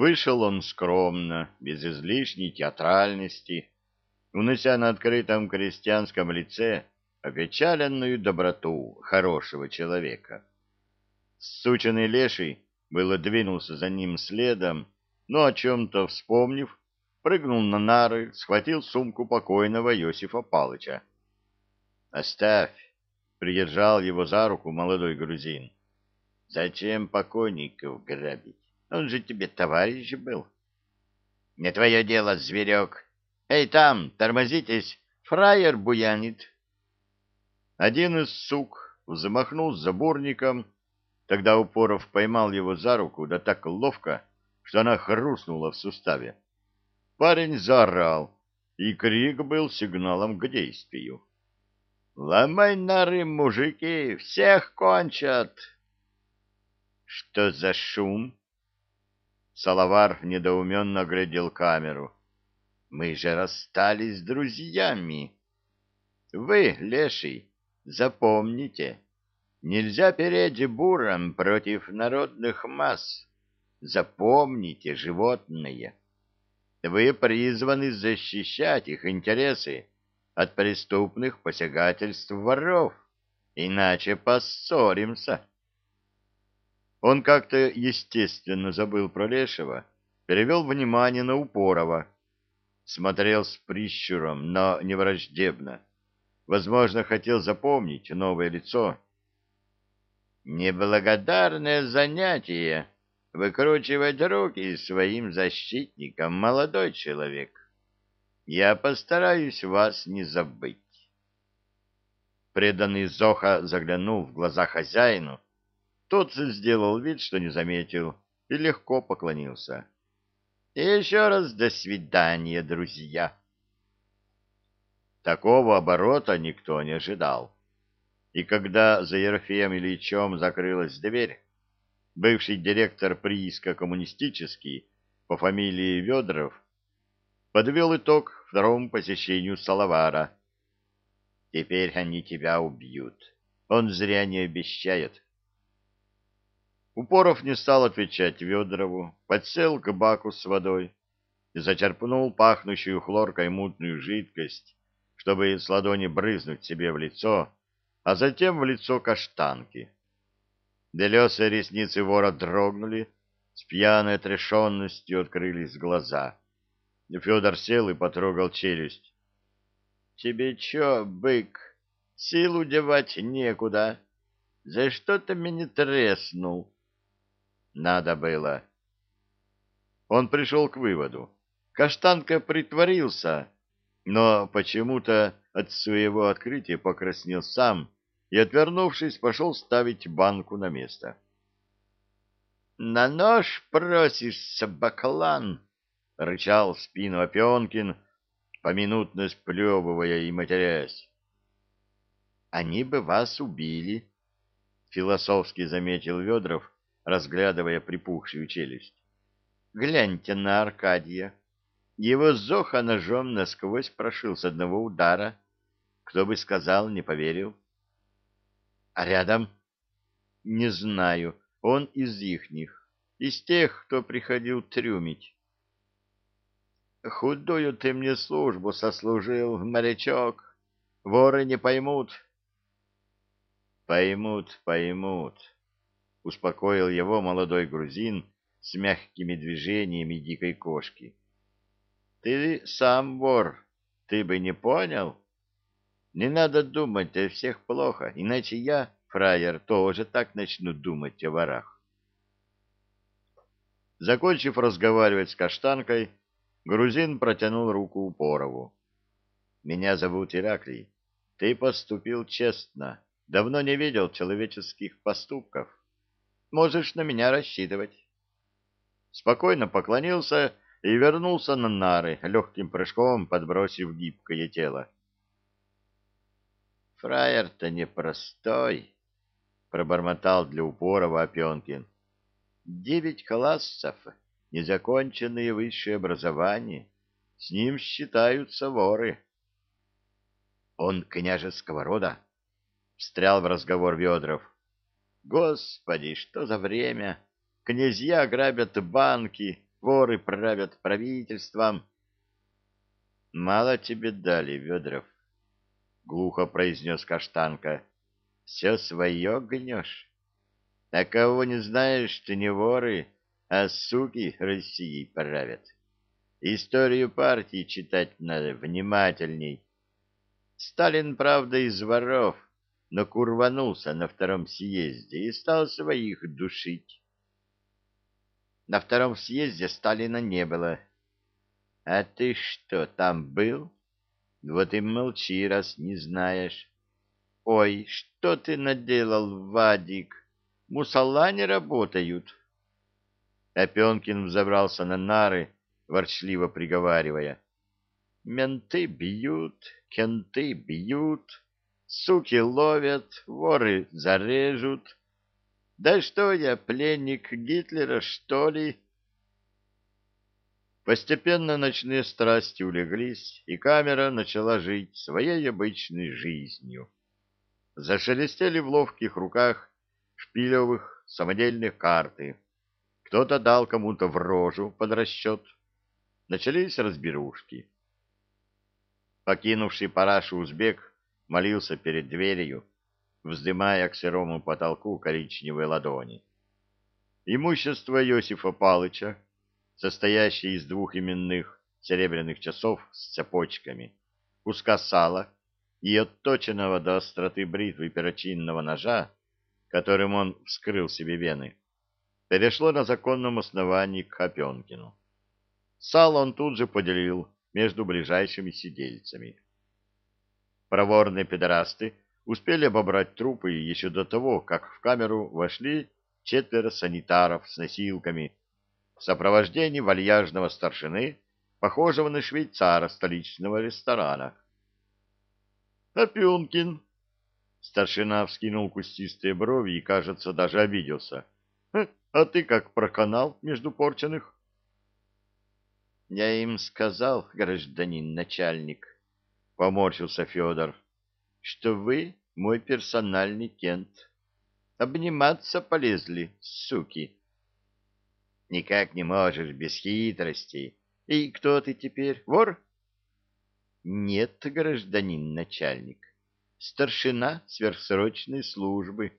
Вышел он скромно, без излишней театральности, унося на открытом крестьянском лице опечаленную доброту хорошего человека. Сученный леший было двинулся за ним следом, но о чем-то вспомнив, прыгнул на нары, схватил сумку покойного Иосифа Палыча. «Оставь!» — придержал его за руку молодой грузин. «Зачем покойников грабить? Он же тебе товарищ был». «Не твое дело, зверек! Эй, там, тормозитесь! Фраер буянит!» Один из сук взмахнул заборником, тогда Упоров поймал его за руку, да так ловко, что она хрустнула в суставе. Парень заорал, и крик был сигналом к действию. «Ломай нары, мужики, всех кончат!» «Что за шум?» Салавар недоуменно глядел камеру. «Мы же расстались с друзьями!» «Вы, леший, запомните, нельзя переть буром против народных масс. Запомните, животные, вы призваны защищать их интересы от преступных посягательств воров, иначе поссоримся. Он как-то естественно забыл про Лешего, перевел внимание на Упорова, смотрел с прищуром, но не враждебно. Возможно, хотел запомнить новое лицо. «Неблагодарное занятие — выкручивать руки своим защитникам, молодой человек. Я постараюсь вас не забыть». Преданный Зоха заглянул в глаза хозяину, тот сделал вид, что не заметил, и легко поклонился. И еще раз до свидания, друзья. Такого оборота никто не ожидал. И когда за Ерофеем Ильичем закрылась дверь, бывший директор прииска коммунистический по фамилии Ведров подвел итог второму посещению Салавара. «Теперь они тебя убьют. Он зря не обещает». Упоров не стал отвечать Ведрову, подсел к баку с водой и зачерпнул пахнущую хлоркой мутную жидкость, чтобы с ладони брызнуть себе в лицо, а затем в лицо каштанки. Белесые ресницы вора дрогнули, с пьяной отрешенностью открылись глаза. Федор сел и потрогал челюсть. — Тебе чё, бык, силу девать некуда? За что ты меня треснул? Надо было. Он пришел к выводу. Каштанка притворился, но почему-то от своего открытия покраснел сам и, отвернувшись, пошел ставить банку на место. — На нож просишься, баклан! — рычал в спину Опенкин, поминутно сплевывая и матерясь. — Они бы вас убили, — философски заметил Ведров, разглядывая припухшую челюсть. Гляньте на Аркадия. Его Зоха ножом насквозь прошил с одного удара. Кто бы сказал, не поверил. А рядом? Не знаю. Он из ихних. Из тех, кто приходил трюмить. Худую ты мне службу сослужил, морячок. Воры не поймут. Поймут, поймут. — успокоил его молодой грузин с мягкими движениями дикой кошки. — Ты сам вор, ты бы не понял? Не надо думать о всех плохо, иначе я, фраер, тоже так начну думать о ворах. Закончив разговаривать с каштанкой, грузин протянул руку Упорову. — Меня зовут Ираклий. Ты поступил честно, давно не видел человеческих поступков. Можешь на меня рассчитывать. Спокойно поклонился и вернулся на нары, легким прыжком подбросив гибкое тело. «Фраер-то непростой», — пробормотал для упора Опенкин. «Девять классов, незаконченное высшее образование, с ним считаются воры». «Он княжеского рода?» — встрял в разговор Ведров. Господи, что за время! Князья грабят банки, воры правят правительством. — Мало тебе дали, Ведров, — глухо произнес Каштанка. — Все свое гнешь. А кого не знаешь, ты не воры, а суки Россией правят. Историю партии читать надо внимательней. Сталин, правда, из воров, но курванулся на втором съезде и стал своих душить. На втором съезде Сталина не было. А ты что, там был? Вот и молчи, раз не знаешь. Ой, что ты наделал, Вадик? Мусала не работают. Опенкин взобрался на нары, ворчливо приговаривая. Менты бьют, кенты бьют, суки ловят, воры зарежут. Да что я, пленник Гитлера, что ли? Постепенно ночные страсти улеглись, и камера начала жить своей обычной жизнью. Зашелестели в ловких руках шпилевых самодельных карты. Кто-то дал кому-то в рожу под расчет. Начались разберушки. Покинувший парашу узбек молился перед дверью, вздымая к серому потолку коричневые ладони. Имущество Иосифа Палыча, состоящее из двух именных серебряных часов с цепочками, куска сала и отточенного до остроты бритвы перочинного ножа, которым он вскрыл себе вены, перешло на законном основании к Хопенкину. Сало он тут же поделил между ближайшими сидельцами. Проворные педорасты успели обобрать трупы еще до того, как в камеру вошли четверо санитаров с носилками в сопровождении вальяжного старшины, похожего на швейцара столичного ресторана. «Опенкин!» Старшина вскинул кустистые брови и, кажется, даже обиделся. «А ты как проканал между порченых?» Я им сказал, гражданин начальник, — поморщился Федор, — что вы мой персональный кент. Обниматься полезли, суки. Никак не можешь без хитростей. И кто ты теперь, вор? Нет, гражданин начальник. Старшина сверхсрочной службы.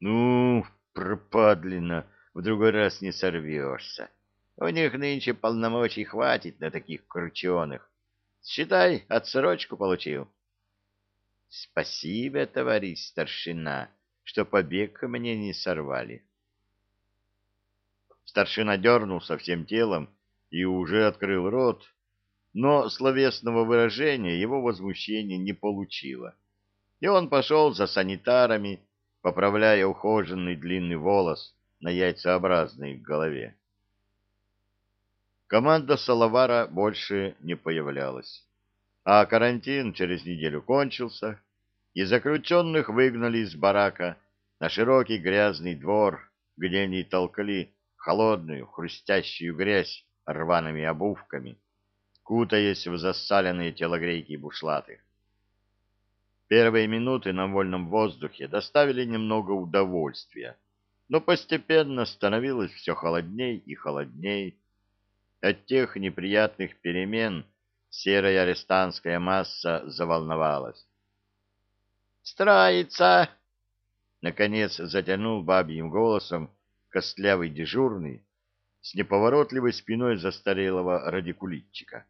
Ну, пропадлина, в другой раз не сорвешься. У них нынче полномочий хватит на таких крученых. Считай, отсрочку получил. Спасибо, товарищ старшина, что побег мне не сорвали. Старшина дернулся всем телом и уже открыл рот, но словесного выражения его возмущение не получило. И он пошел за санитарами, поправляя ухоженный длинный волос на яйцеобразной голове. Команда Салавара больше не появлялась. А карантин через неделю кончился, и заключенных выгнали из барака на широкий грязный двор, где они толкали холодную, хрустящую грязь рваными обувками, кутаясь в засаленные телогрейки и бушлаты. Первые минуты на вольном воздухе доставили немного удовольствия, но постепенно становилось все холодней и холодней, от тех неприятных перемен серая арестантская масса заволновалась. «Строится!» — наконец затянул бабьим голосом костлявый дежурный с неповоротливой спиной застарелого радикулитчика.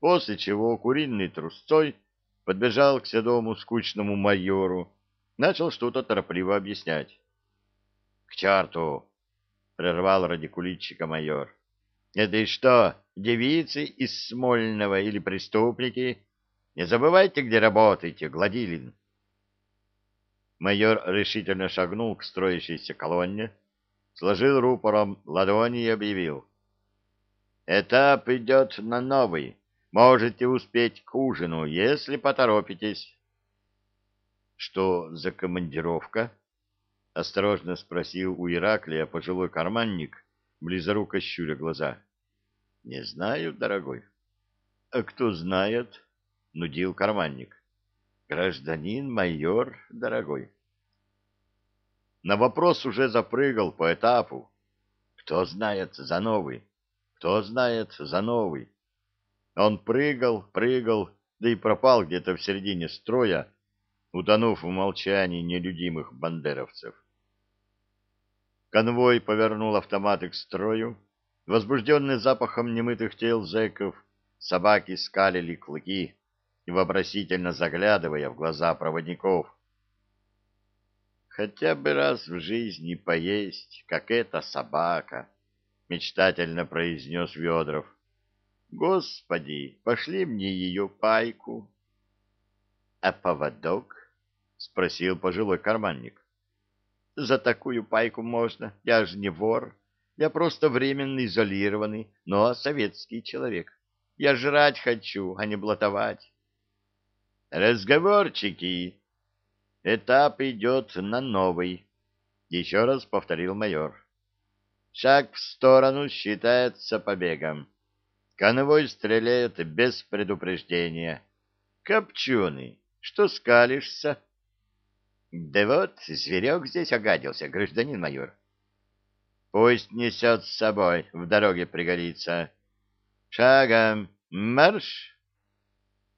После чего куриный трусцой подбежал к седому скучному майору, начал что-то торопливо объяснять. — К черту! — прервал радикулитчика майор. Это и что, девицы из Смольного или преступники? Не забывайте, где работаете, Гладилин. Майор решительно шагнул к строящейся колонне, сложил рупором ладони и объявил. «Этап идет на новый. Можете успеть к ужину, если поторопитесь». «Что за командировка?» — осторожно спросил у Ираклия пожилой карманник, близоруко щуря глаза. — Не знаю, дорогой. — А кто знает? — нудил карманник. — Гражданин майор, дорогой. На вопрос уже запрыгал по этапу. Кто знает за новый? Кто знает за новый? Он прыгал, прыгал, да и пропал где-то в середине строя, утонув в молчании нелюдимых бандеровцев. Конвой повернул автоматы к строю. Возбужденные запахом немытых тел зэков, собаки скалили клыки и вопросительно заглядывая в глаза проводников. «Хотя бы раз в жизни поесть, как эта собака», — мечтательно произнес Ведров. «Господи, пошли мне ее пайку». «А поводок?» — спросил пожилой карманник. «За такую пайку можно, я же не вор». Я просто временно изолированный, но советский человек. Я жрать хочу, а не блатовать. Разговорчики. Этап идет на новый. Еще раз повторил майор. Шаг в сторону считается побегом. Конвой стреляет без предупреждения. Копченый, что скалишься? Да вот, зверек здесь огадился, гражданин майор. Пусть несет с собой, в дороге пригодится. Шагом марш!